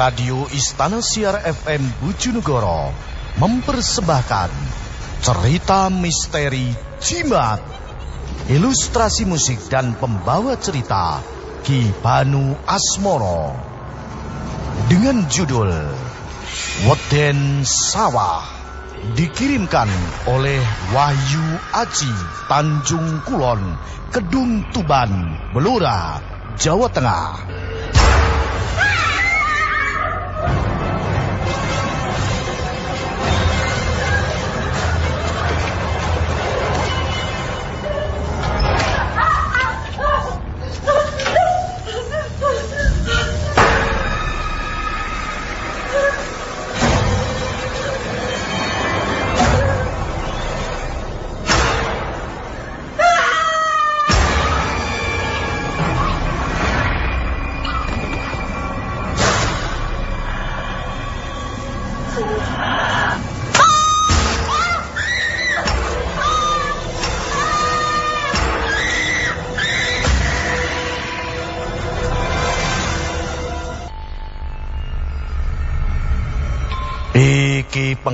Radio Istana Siar FM Bojonegoro mempersembahkan cerita misteri Jimat. Ilustrasi musik dan pembawa cerita Ki Banu Asmoro. Dengan judul Weden Sawah dikirimkan oleh Wahyu Aji Tanjung Kulon, Kedung Tuban, Belura, Jawa Tengah.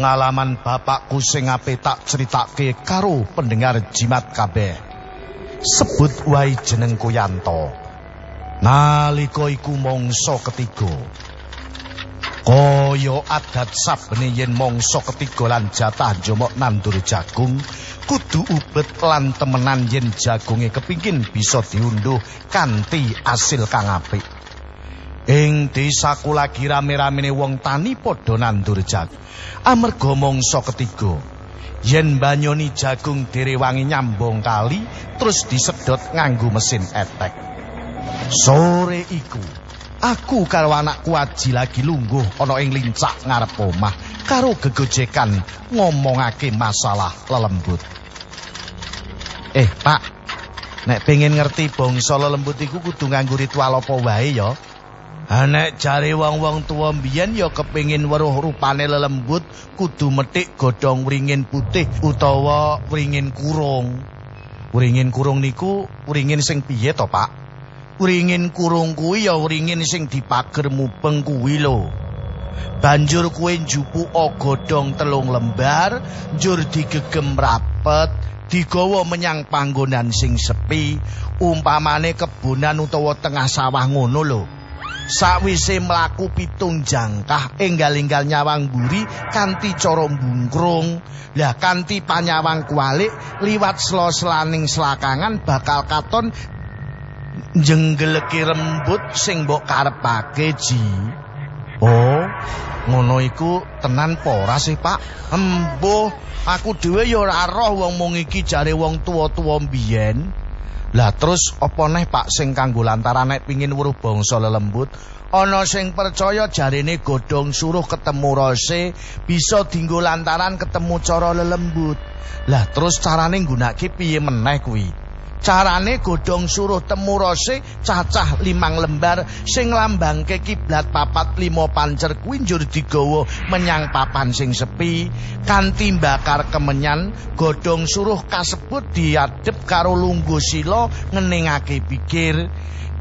Pengalaman bapakku sing ape tak critake karo pendengar jimat kabeh. Sebut wae jeneng Yanto. Nalika iku mangsa ketiga. Kaya adat sabene yen mangsa ketiga lan jatah jomok nandur jagung, kudu ubet lan temenan yen jagunge kepingin bisa diunduh kanthi asil kang apik. Ing desaku lagi rame-ramene wong tani padha nandur jagung. Amarga mangsa ketiga, yen banyoni jagung direwangi nyambung kali terus disedot nganggo mesin etek. Sore iku, aku karo anakku Aji lagi lungguh ana ing lincak ngarep omah karo gegojekan ngomongake masalah lelembut. Eh, Pak, nek pengen ngerti bangsa lelembut iku kudu nganggo ritual apa wae ya? Anek jare wong-wong tuwa mbiyen ya kepengin weruh rupane lelembut kudu metik godhong wringin putih utawa wringin kurung. Wringin kurung niku wringin sing piye to, Pak? Wringin kurung kuwi ya wringin sing dipager mubeng kuwi lho. Banjur kuwi njupuk godhong telung lembar, njur digegem rapet, digawa menyang panggonan sing sepi, umpamane kebonan utawa tengah sawah ngono lho. Sakwise mlaku pitung jangkah enggal-enggal nyawang buri kanthi cara mbungkrung. Lah kanthi panyawang kualik liwat sela-selaning selakangan bakal katon jenggeleki rembut sing mbok karepake ji. Oh, ngono iku tenan apa ora sih, Pak? Embuh, aku dhewe ya ora roh wong mung iki jare wong tuwa-tuwa mbiyen. Lah terus apa neh Pak sing kanggo lantaran nek pingin weruh bangsa lelembut? Ana sing percaya jarene godhong suruh ketemu rose bisa dinggo lantaran ketemu cara lelembut. Lah terus carane nggunakake piye meneh kuwi? Carane godhong suruh temu rose cacah limang lembar sing lambangke kiblat papat limo pancer kuwi njur digawa menyang papan sing sepi. Kanthi bakar kemenyan godhong suruh kasebut diadep karo lungguh sila ngeningake pikir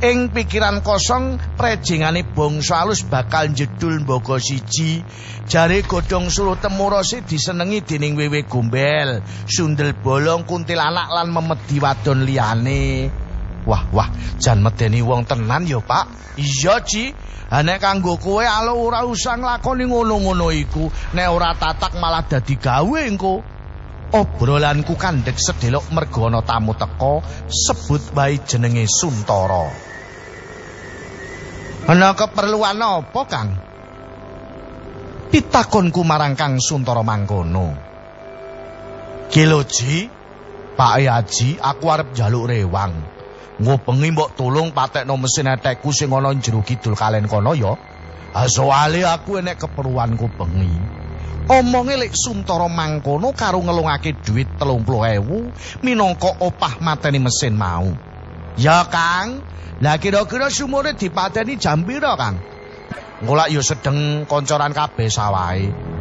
ing pikiran kosong prejingane bangsa alus bakal jedul mbogo siji. Jare godhong suruh temurose disenengi dening wewe gombel. Sundel bolong kuntilanak lan memedi wadon liyane. Wah wah jan medeni wong tenan ya pak. Iya ci. Nek kanggo kowe alo ora usah nglakoni ngono-ngono iku. Nek ora tatak malah dadi gawe engko obrolanku kandhek sedelok mergo ana tamu teko sebut wae jenenge Suntara Ana keperluan apa, Kang? Pitakonku marang Kang Suntara mangkono. Kiloji, Pak Yaji, aku arep njaluk rewang. Ngopengi mbok tulung patekno mesin etekku sing ana jero kidul kalen kono ya. Soale aku enek keperluanku bengi. Omonge lek Suntara mangkono karo ngelungake dhuwit 30.000 minangka opah mateni mesin mau. Ya, Kang. Lah kira-kira sumure dipateni jam pira, Kang? Ngolak yo sedeng koncoran kabeh sawahe.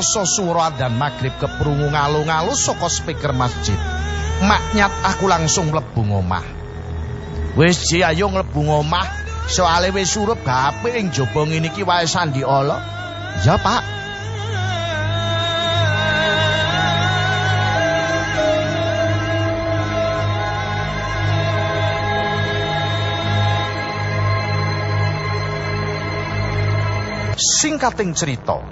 Ora krasa swara adzan magrib keprungu ngalu-ngalu saka speaker masjid. Maknyat aku langsung mlebu omah. Wis ji ayo mlebu omah. Soale wis surup gape ing jaba ngene iki wae sandi ala. Ya, Pak. Singkating cerita,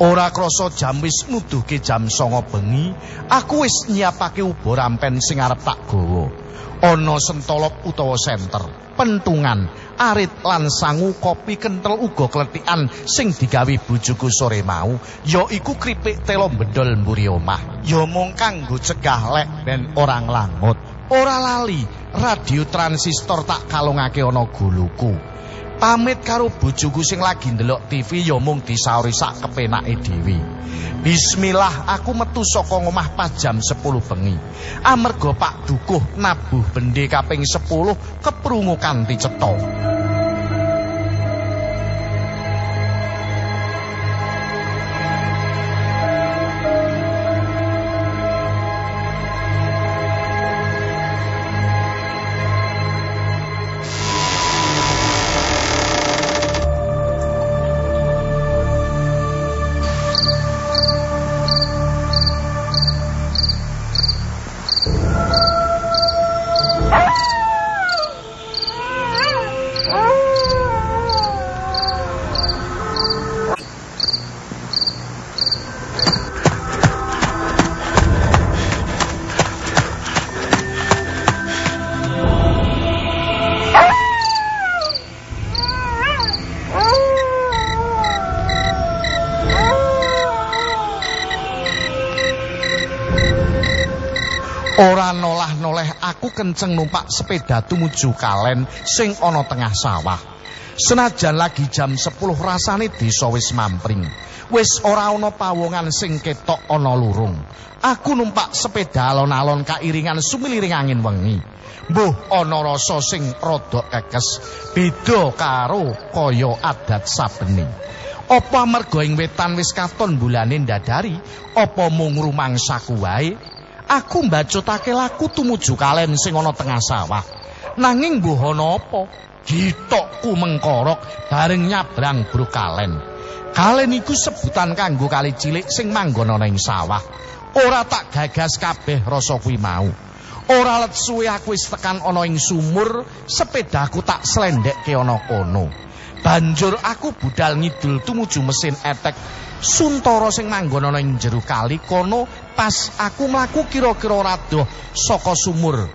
ora krasa jam wis nuduhke jam 09.00 bengi, aku wis nyiapake ubo rampen sing arep tak gawa. Ana sentolop utawa senter, pentungan, arit lan sangu kopi kentel uga kletikan sing digawe bojoku sore mau, ya iku kripik telo bendol mburi omah. Ya mung kanggo cegah lek ben orang langut. Ora lali, radio transistor tak kalungake ana guluku. Pamit karo bojoku sing lagi ndelok TV ya mung disauri sak kepenake dhewe. Bismillah aku metu saka omah pas jam 10 bengi. Amarga Pak Dukuh nabuh bende kaping 10 keprungu kanthi cetha. Ora nolah-noleh aku kenceng numpak sepeda tumuju kalen sing ana tengah sawah. Senajan lagi jam 10 rasane desa wis mampring. Wis ora ana pawongan sing ketok ana lurung. Aku numpak sepeda alon-alon kairingan sumiliring angin wengi. Mbuh ana rasa sing rada kekes, beda karo kaya adat sabeni. Apa merga ing wetan wis katon bulane ndadari, apa mung rumangsaku wae? Aku mbacutake laku tumuju kalen sing ana tengah sawah. Nanging mbuh ana apa? Gitokku mengkorok bareng nyabrang bro kalen. Kalen iku sebutan kanggo kali cilik sing manggon ana ing sawah. Ora tak gagas kabeh rasa kuwi mau. Ora let suwe aku wis tekan ana ing sumur, sepedaku tak slendekke ana kono. Banjur aku budal ngidul tumuju mesin etek Suntara sing manggon ana ing jero kali kono pas aku mlaku kira-kira radoh saka sumur.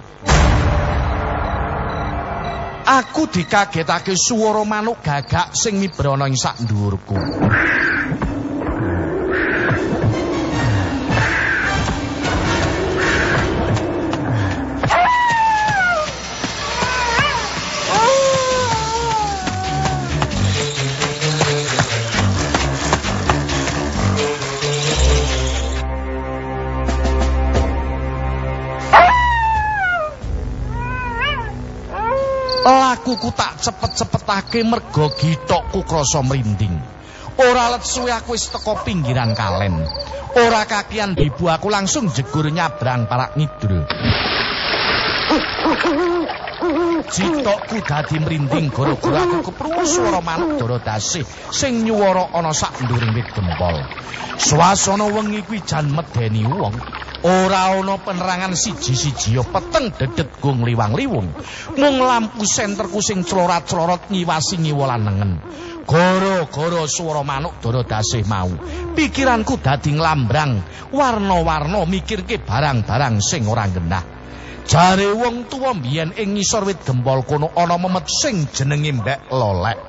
Aku dikagetake swara manuk gagak sing miber ana ing sak dhuwurku. Lakuku tak cepet-cepetake merga gitokku krasa mrinding. Ora let suwe aku wis teka pinggiran kalen. Ora kakian ibu aku langsung jegur nyabrang parak ngidul. Jitokku dadi mrinding gara-gara aku keprungu swara manuk dara dasih sing nyuwara ana sak nduring wit gempol. Swasana wengi kuwi jan medeni wong. Ora ana penerangan siji-siji peteng dedet go ngliwang-liwung. Mung lampu senterku sing clorat-clorot ngiwasi ngiwolan nengen. Gara-gara swara manuk dara dasih mau, pikiranku dadi nglambrang, warna-warna mikirke barang-barang sing ora genah. Jare wong tuwa mbiyen ing ngisor wit gempol kono ana memet sing jenenge Mbek Lolek.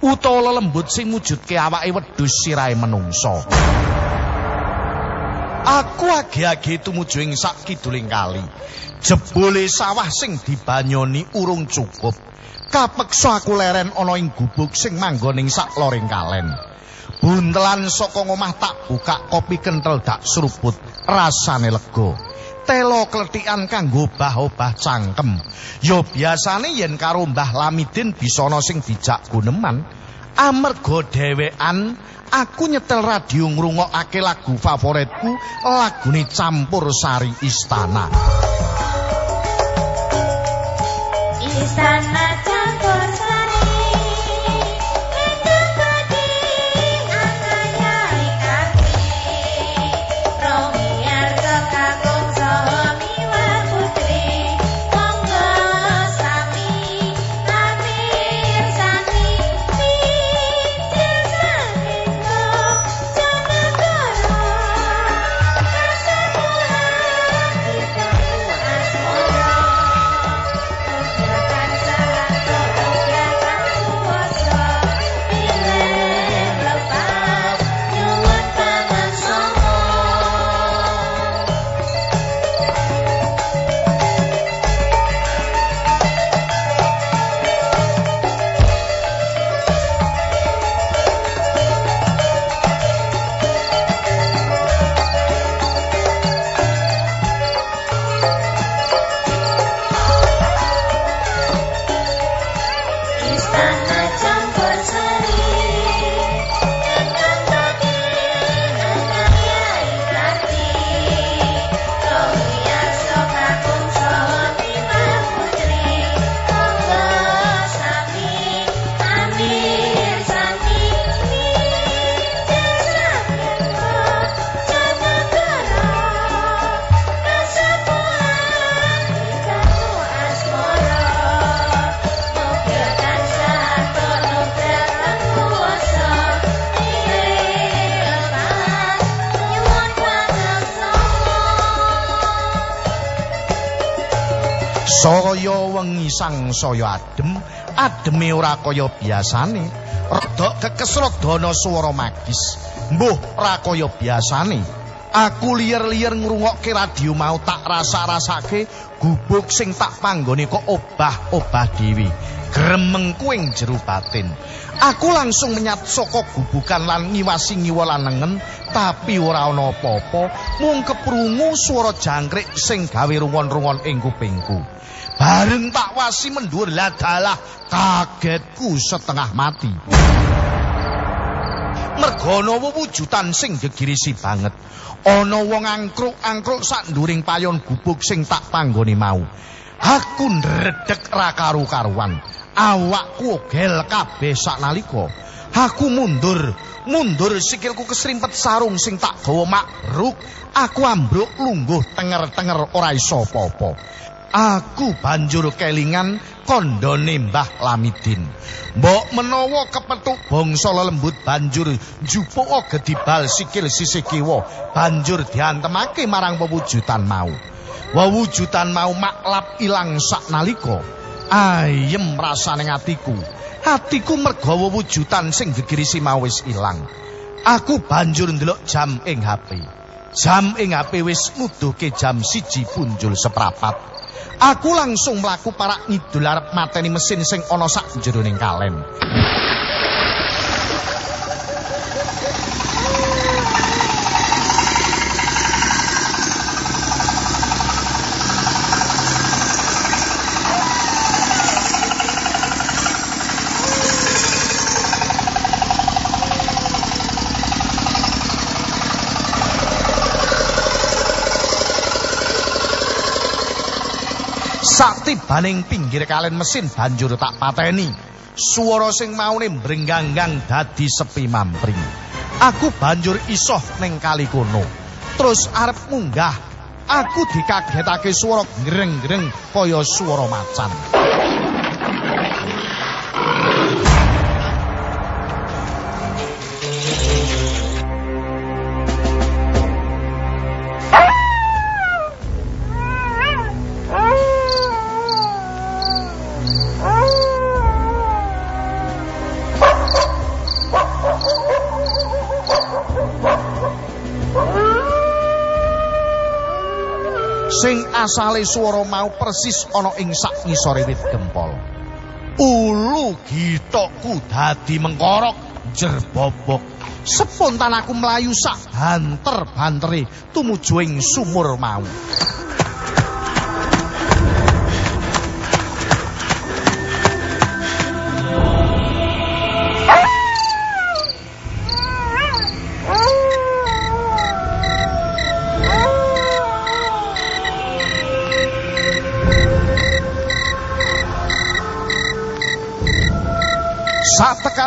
Utawa lelembut sing mujudke awake wedhus sirahe menungsa. Aku agi-agi tumuju ing sak kiduling kali. Jebule sawah sing dibanyoni urung cukup. Kapeksa aku leren ana ing gubuk sing manggon ing sak loring kalen. Buntelan saka ngomah tak buka kopi kental dak seruput, rasane lega. Telo kletikan kanggo obah-obah cangkem. Ya biasane yen karo Mbah Lamidin bisa ana sing dijak guneman. Amarga dhewean aku nyetel radio ngrungokake lagu favoritku, lagune campur sari istana. Istana campur sari Saya wengi sang saya adem, ademe ora kaya biasane. Rada kekesrodana swara magis. Mbuh ora kaya biasane. Aku liyer-liyer ngrungokke radio mau tak rasa-rasake gubuk sing tak panggone kok obah-obah dewi. Gremengku ing jero batin. Aku langsung menyat saka gubukan lan ngiwasi ngiwa lanengen, tapi ora ana apa-apa, mung keprungu swara jangkrik sing gawe rungon-rungon ing kupingku. Bareng tak wasi mendur ladalah kagetku setengah mati. Merga ana wujudan sing gegirisi banget. Ana wong angkruk-angkruk sak nduring payon gubuk sing tak panggone mau. Aku ndredeg ra karu-karuan. Awakku gel kabeh saknalika. Aku mundur, mundur sikilku kesrimpet sarung sing tak gawa makruk. Aku ambruk lungguh tenger-tenger ora iso apa-apa. Aku banjur kelingan kondone Mbah Lamidin. Mbok menawa kepethuk bangsa lelembut banjur njupuk gedibal sikil sisih kiwa, banjur diantemake marang pewujudan mau. Wewujudan mau maklap ilang saknalika. Ayem rasane atiku. Atiku merga wewujudan sing gegirisi mau wis ilang. Aku banjur ndelok jam ing HP. Jam ing HP wis nuduhke jam siji punjul seprapat. Aku langsung mlaku parak ngidul arep mateni mesin sing ana sak jeroning kalen. Saktibaning pinggir kalen mesin banjur tak pateni. Suara sing maune mbrenggang-gang dadi sepi mampring. Aku banjur isoh ning kali kono. Terus arep munggah. Aku dikagetake swara greng-greng kaya swara macan. Asale swara mau persis ana ing sak ngisore wit gempol. Ulu gitokku dadi mengkorok jerbobok. Spontan aku mlayu sak banter-bantere tumuju ing sumur mau.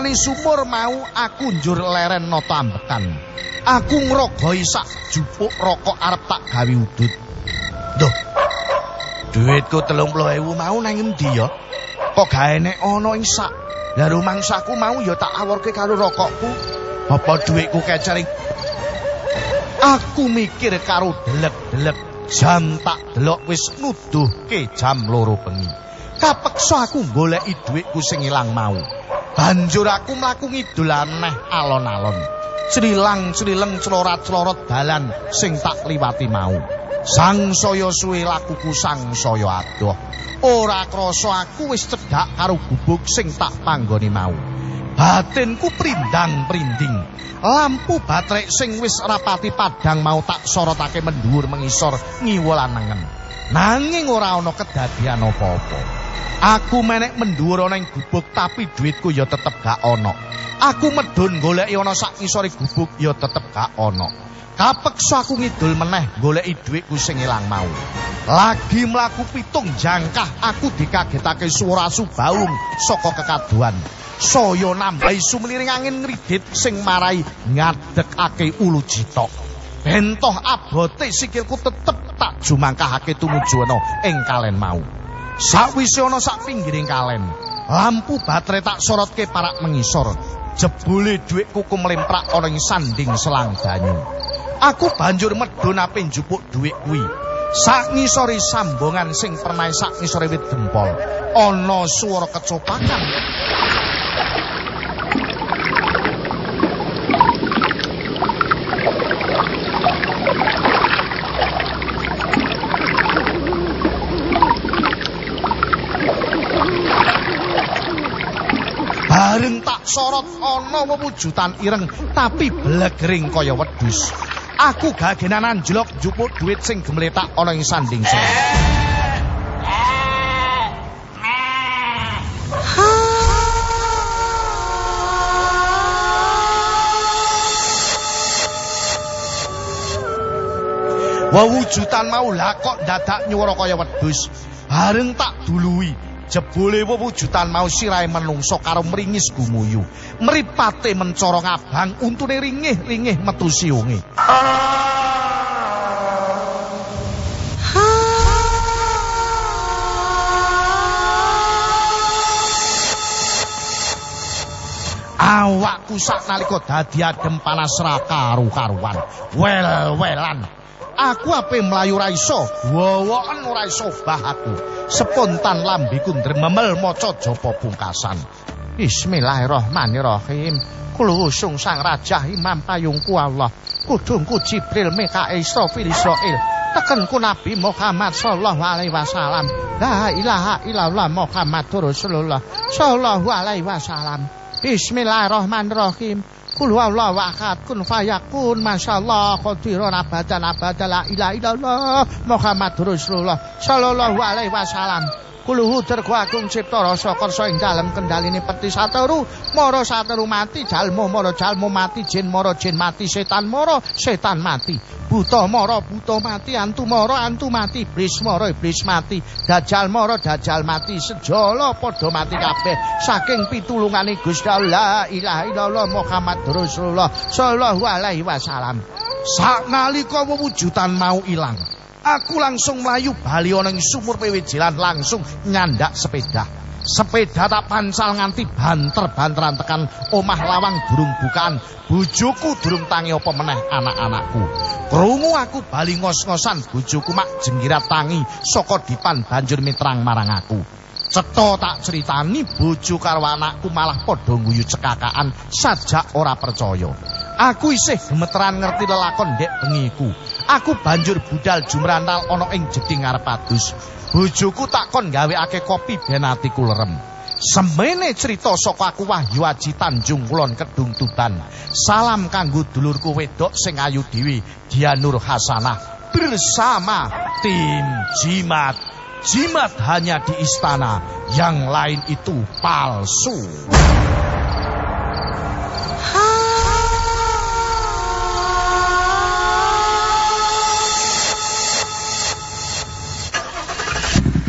Satekane sumur mau aku njur leren nata ambekan. Aku ngrogoi sak jupuk rokok arep tak gawe udut. Duh. Duitku 30.000 mau nang endi ya? Kok gawe nek ana ing sak. Lah rumangsaku mau ya tak awurke karo rokokku. Apa duitku kecering? Aku mikir karo delep-delep jam tak delok wis nuduhke jam loro bengi. Kapeksa aku goleki dhuwitku sing ilang mau. Banjur aku mlaku ngidul aneh alon-alon. Srilang-srileng clorat-clorot dalan sing tak liwati mau. Sang saya suwe lakuku sang saya adoh. Ora krasa aku wis cedhak karo gubuk sing tak panggoni mau. Batinku prindang-prinding. Lampu baterai sing wis rapati padang mau tak sorotake mendhuwur mengisor ngiwolanengen. Nanging ora ana kedadian apa-apa. Aku menek mendhuwur ana gubuk tapi duitku ya tetep gak ana. Aku medun goleki ana sak ngisore gubuk ya tetep gak ana. Kapeksa aku ngidul meneh goleki dhuwitku sing ilang mau. Lagi mlaku pitung jangkah aku dikagetake swara subaung saka kekaduan. Saya nambahi sumliring angin ngridit sing marai ngadekake ulu jitok. Bentoh abote sikilku tetep tak jumangkahake tumuju ana ing kalen mau. Sakwise ana sak pinggiring kalen, lampu baterai tak sorotke parak mengisor. Jebule dhuwitku kumlemprak ana ing sanding selang banyu. Aku banjur medhun ape njupuk dhuwit kuwi. Sak ngisori sambungan sing pernah sak ngisore wit gempol. Ana swara kecopakan. Bareng tak sorot ana wewujudan ireng tapi blegering kaya wedhus. Aku gagenan anjlok njupuk dhuwit sing gemletak ana ing sanding sore. Wewujudan mau lah kok dadak nyuwara kaya wedhus. Bareng tak duluwi, jebule wewujudan mau sirahe menungso karo mringis gumuyu. Mripate mencara ngabang, untune ringih-ringih metu siunge. Awakku sak nalika dadi adem panas ra karu-karuan. Wel-welan. Aku ape mlayu ra iso, wowoken ora iso bah aku. Spontan lambiku ndrememel maca japa pungkasan. Bismillahirrahmanirrahim. Kulusung sang raja imam payungku Allah. Kudungku Jibril Mikail Israfil Israil. Tekenku Nabi Muhammad sallallahu alaihi wasallam. La ilaha illallah Muhammadur Rasulullah sallallahu alaihi wasallam. Bismillahirrahmanirrahim. Kul huwallahu ahad kun fayakun masyaallah qadirun abadan abadan la ilaha illallah Muhammadur Rasulullah sallallahu alaihi wasallam. Kuluhu derku agung cipta rasa kersa ing dalem kendaline peti satoru. Mara satoru mati jalmo mara jalmo mati jin mara jin mati setan mara setan mati. Buta mara buta mati antu mara antu mati iblis mara iblis mati. Dajal mara dajal mati. Sejala padha mati kabeh. Saking pitulungane Gusti Allah la ilaha illallah Muhammadur Rasulullah sallallahu alaihi wasallam. Saknalika wewujudan mau ilang Aku langsung melayu bali ana ing sumur pewejilan langsung nyandak sepeda. Sepeda tak pansal nganti banter-banteran tekan omah lawang durung bukaan. Bojoku durung tangi apa meneh anak-anakku. Krungu aku bali ngos-ngosan bojoku mak jenggirat tangi saka dipan banjur mitrang marang aku. Cetha tak critani bojo karo anakku malah padha guyu cekakaan sajak ora percaya. Aku isih gemeteran ngerti lelakon ndek bengiku. Aku banjur budal jumrantal ana ing jeding ngarep adus. Bojoku takon gawekake kopi ben atiku lerem. Semene cerita saka aku Wahyu Aji Tanjung Kulon Kedung Tuban. Salam kanggo dulurku wedok sing ayu dewi, Dia Nur Hasanah bersama tim Jimat. Jimat hanya di istana, yang lain itu palsu.